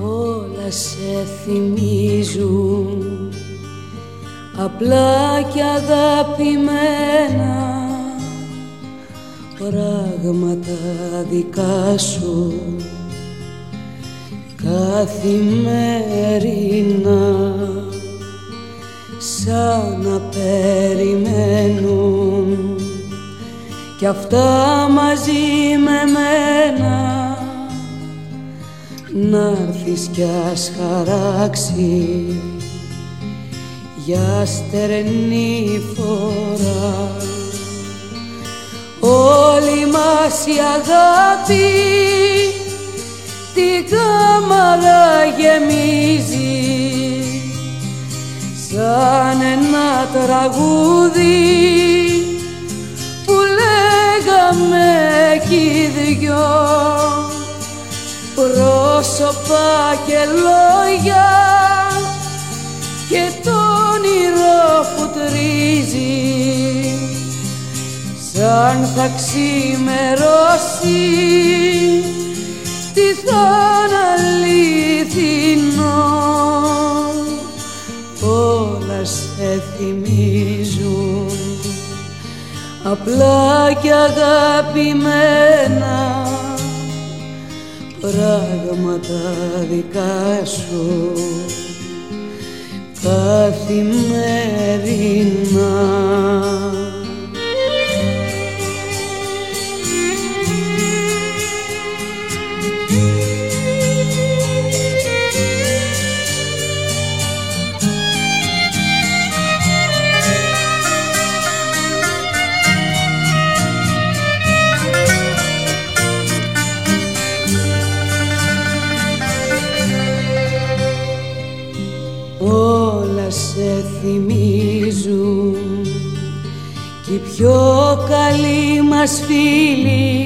όλα σε θυμίζουν. Απλά και αγαπημένα πράγματα δικά σου. Καθημερινά σαν να περιμένουν. Κι αυτά μαζί με μένα να'ρθεις κι ας χαράξεις για στερνή φορά. Όλη μας η αγάπη την κάμαρα γεμίζει σαν ένα τραγούδι πρόσωπα και λόγια και το όνειρο που τρίζει. Σαν θα ξημερώσει τι θα αληθινό όλα σε θυμίζουν. Απλά και αγαπημένα πράγματα δικά σου. Καθημερινά πιο καλή μας φίλη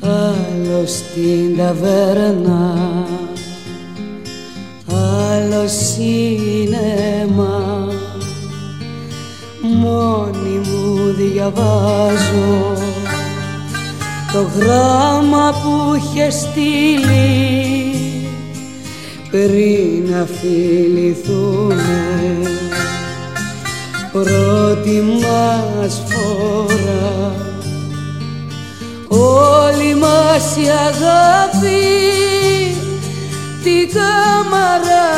άλλο στην ταβέρνα άλλο σίνεμα μόνη μου διαβάζω το γράμμα που είχε στείλει πριν να φιληθούμε. Πρώτη μας φορά. Όλη μας η αγάπη την κάμαρα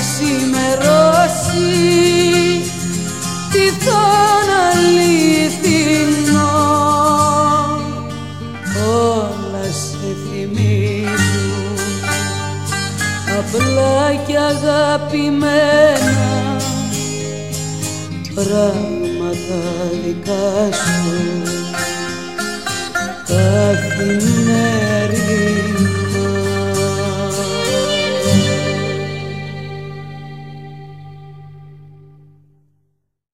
ξημερώσει τι θα αληθινό όλα σε θυμίζουν απλά και αγαπημένα πράγματα δικά σου. Καθημερινά